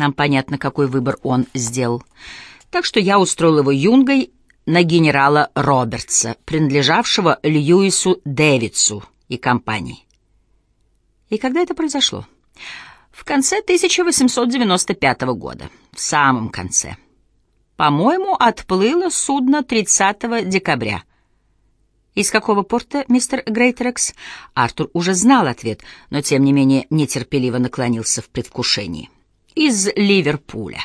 Нам понятно, какой выбор он сделал. Так что я устроил его юнгой на генерала Робертса, принадлежавшего Льюису Дэвидсу и компании. И когда это произошло? В конце 1895 года, в самом конце. По-моему, отплыло судно 30 декабря. Из какого порта, мистер Грейтерекс? Артур уже знал ответ, но тем не менее нетерпеливо наклонился в предвкушении. Из Ливерпуля.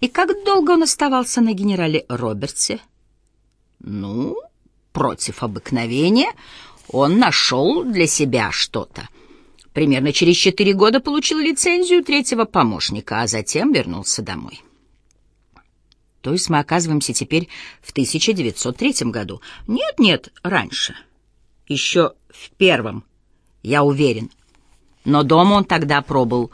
И как долго он оставался на генерале Робертсе? Ну, против обыкновения, он нашел для себя что-то. Примерно через четыре года получил лицензию третьего помощника, а затем вернулся домой. То есть мы оказываемся теперь в 1903 году. Нет, нет, раньше. Еще в первом, я уверен. Но дома он тогда пробыл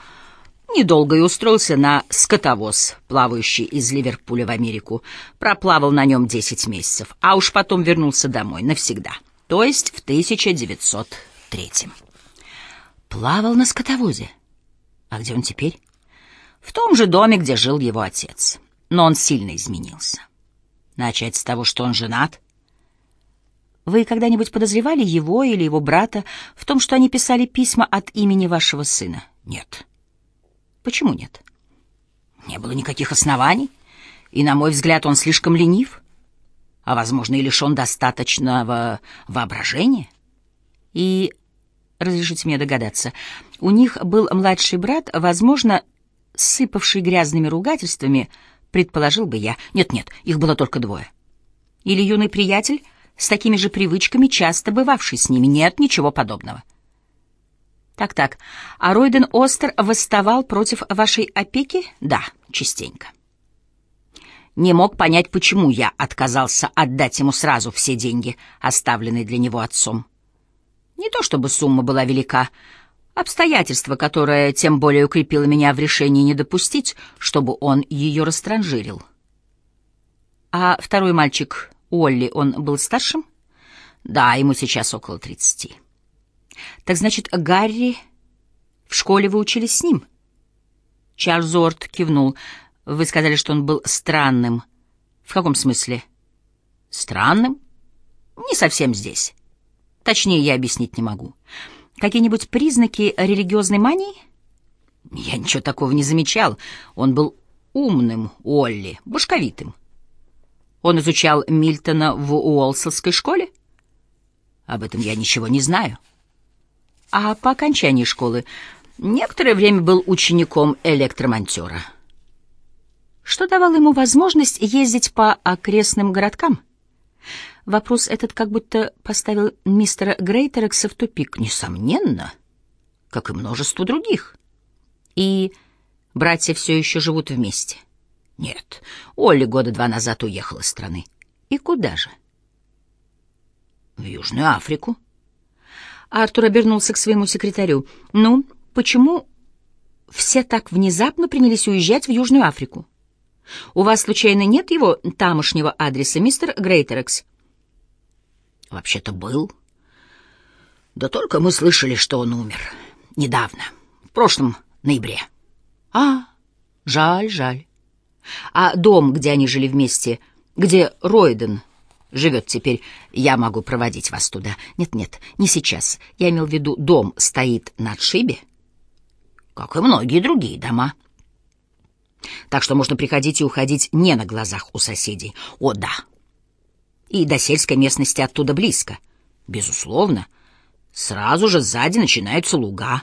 недолго и устроился на скотовоз, плавающий из Ливерпуля в Америку. Проплавал на нем 10 месяцев, а уж потом вернулся домой навсегда. То есть в 1903. Плавал на скотовозе. А где он теперь? В том же доме, где жил его отец но он сильно изменился. Начать с того, что он женат. Вы когда-нибудь подозревали его или его брата в том, что они писали письма от имени вашего сына? Нет. Почему нет? Не было никаких оснований, и, на мой взгляд, он слишком ленив, а, возможно, и лишен достаточного воображения. И, разрешите мне догадаться, у них был младший брат, возможно, сыпавший грязными ругательствами, предположил бы я. Нет-нет, их было только двое. Или юный приятель с такими же привычками, часто бывавший с ними. Нет, ничего подобного. Так-так, а Ройден Остер восставал против вашей опеки? Да, частенько. Не мог понять, почему я отказался отдать ему сразу все деньги, оставленные для него отцом. Не то чтобы сумма была велика, Обстоятельство, которое тем более укрепило меня в решении не допустить, чтобы он ее растранжирил. А второй мальчик, Олли, он был старшим? Да, ему сейчас около тридцати. Так значит, Гарри... В школе вы учились с ним? Чарльз Орт кивнул. Вы сказали, что он был странным. В каком смысле? Странным? Не совсем здесь. Точнее, я объяснить не могу. Какие-нибудь признаки религиозной мании? Я ничего такого не замечал. Он был умным, Олли, башковитым. Он изучал Мильтона в Уолсовской школе? Об этом я ничего не знаю. А по окончании школы некоторое время был учеником электромонтера. Что давало ему возможность ездить по окрестным городкам? Вопрос этот как будто поставил мистера Грейтерекса в тупик. Несомненно, как и множество других. И братья все еще живут вместе. Нет, Олли года два назад уехал из страны. И куда же? В Южную Африку. Артур обернулся к своему секретарю. «Ну, почему все так внезапно принялись уезжать в Южную Африку? У вас, случайно, нет его тамошнего адреса, мистер Грейтерекс?» Вообще-то был. Да только мы слышали, что он умер. Недавно. В прошлом ноябре. А, жаль, жаль. А дом, где они жили вместе, где Ройден живет теперь, я могу проводить вас туда. Нет-нет, не сейчас. Я имел в виду, дом стоит на отшибе, как и многие другие дома. Так что можно приходить и уходить не на глазах у соседей. О, да, и до сельской местности оттуда близко. Безусловно, сразу же сзади начинаются луга.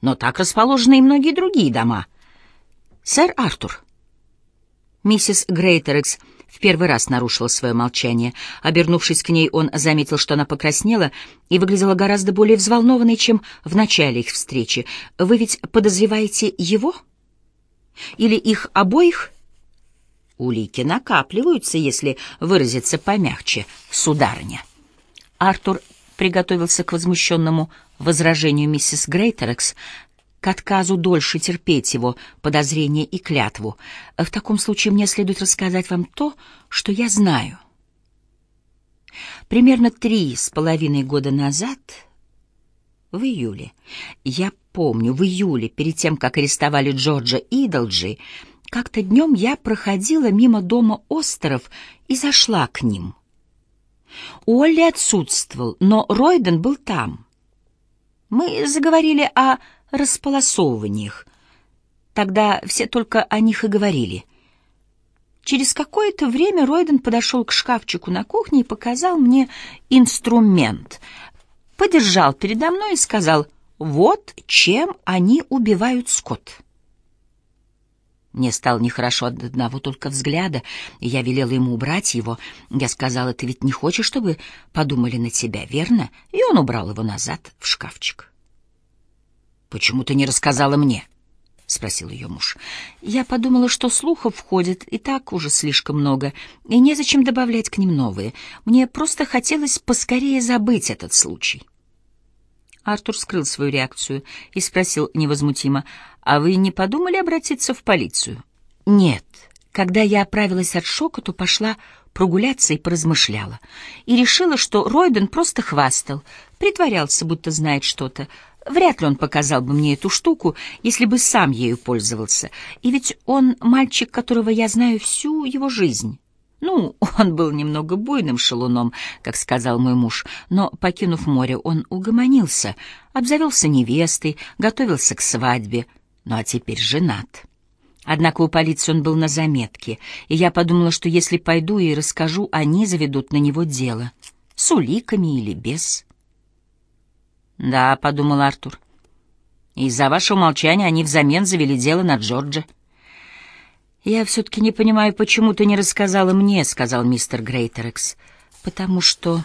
Но так расположены и многие другие дома. Сэр Артур. Миссис Грейтерекс в первый раз нарушила свое молчание. Обернувшись к ней, он заметил, что она покраснела и выглядела гораздо более взволнованной, чем в начале их встречи. «Вы ведь подозреваете его? Или их обоих?» Улики накапливаются, если выразиться помягче, сударыня. Артур приготовился к возмущенному возражению миссис Грейтерекс, к отказу дольше терпеть его подозрения и клятву. В таком случае мне следует рассказать вам то, что я знаю. Примерно три с половиной года назад В июле. Я помню, в июле, перед тем, как арестовали Джорджа Идолджи, как-то днем я проходила мимо дома Остеров и зашла к ним. Уолли отсутствовал, но Ройден был там. Мы заговорили о располосовываниях. Тогда все только о них и говорили. Через какое-то время Ройден подошел к шкафчику на кухне и показал мне инструмент. Подержал передо мной и сказал, «Вот чем они убивают скот». Мне стало нехорошо от одного только взгляда, и я велела ему убрать его. Я сказала, ты ведь не хочешь, чтобы подумали на тебя, верно? И он убрал его назад в шкафчик. «Почему ты не рассказала мне?» — спросил ее муж. «Я подумала, что слухов входит и так уже слишком много, и незачем добавлять к ним новые. Мне просто хотелось поскорее забыть этот случай». Артур скрыл свою реакцию и спросил невозмутимо, «А вы не подумали обратиться в полицию?» «Нет. Когда я оправилась от шока, то пошла прогуляться и поразмышляла. И решила, что Ройден просто хвастал, притворялся, будто знает что-то. Вряд ли он показал бы мне эту штуку, если бы сам ею пользовался. И ведь он мальчик, которого я знаю всю его жизнь». Ну, он был немного буйным шалуном, как сказал мой муж, но, покинув море, он угомонился, обзавелся невестой, готовился к свадьбе, ну а теперь женат. Однако у полиции он был на заметке, и я подумала, что если пойду и расскажу, они заведут на него дело, с уликами или без. «Да», — подумал Артур, — «из-за вашего молчания они взамен завели дело на Джорджа». «Я все-таки не понимаю, почему ты не рассказала мне», — сказал мистер Грейтерекс. «Потому что...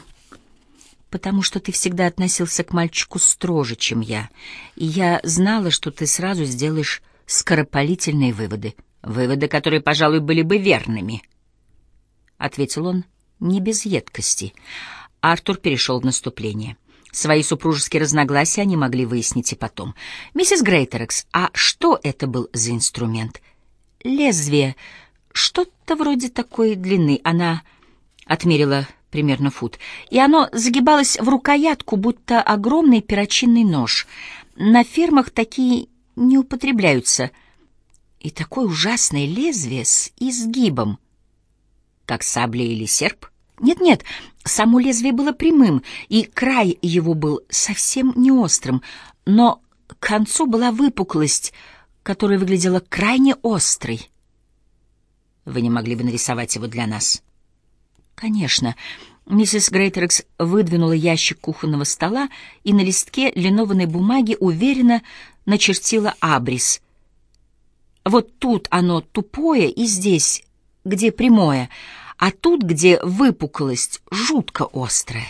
потому что ты всегда относился к мальчику строже, чем я, и я знала, что ты сразу сделаешь скоропалительные выводы, выводы, которые, пожалуй, были бы верными», — ответил он не без едкости. Артур перешел в наступление. Свои супружеские разногласия они могли выяснить и потом. «Миссис Грейтерекс, а что это был за инструмент?» лезвие, что-то вроде такой длины. Она отмерила примерно фут, и оно загибалось в рукоятку, будто огромный перочинный нож. На фермах такие не употребляются. И такое ужасное лезвие с изгибом. Как сабля или серп? Нет-нет, само лезвие было прямым, и край его был совсем не острым, но к концу была выпуклость — которая выглядела крайне острой. Вы не могли бы нарисовать его для нас? Конечно. Миссис Грейтерекс выдвинула ящик кухонного стола и на листке линованной бумаги уверенно начертила абрис. Вот тут оно тупое и здесь, где прямое, а тут, где выпуклость, жутко острая.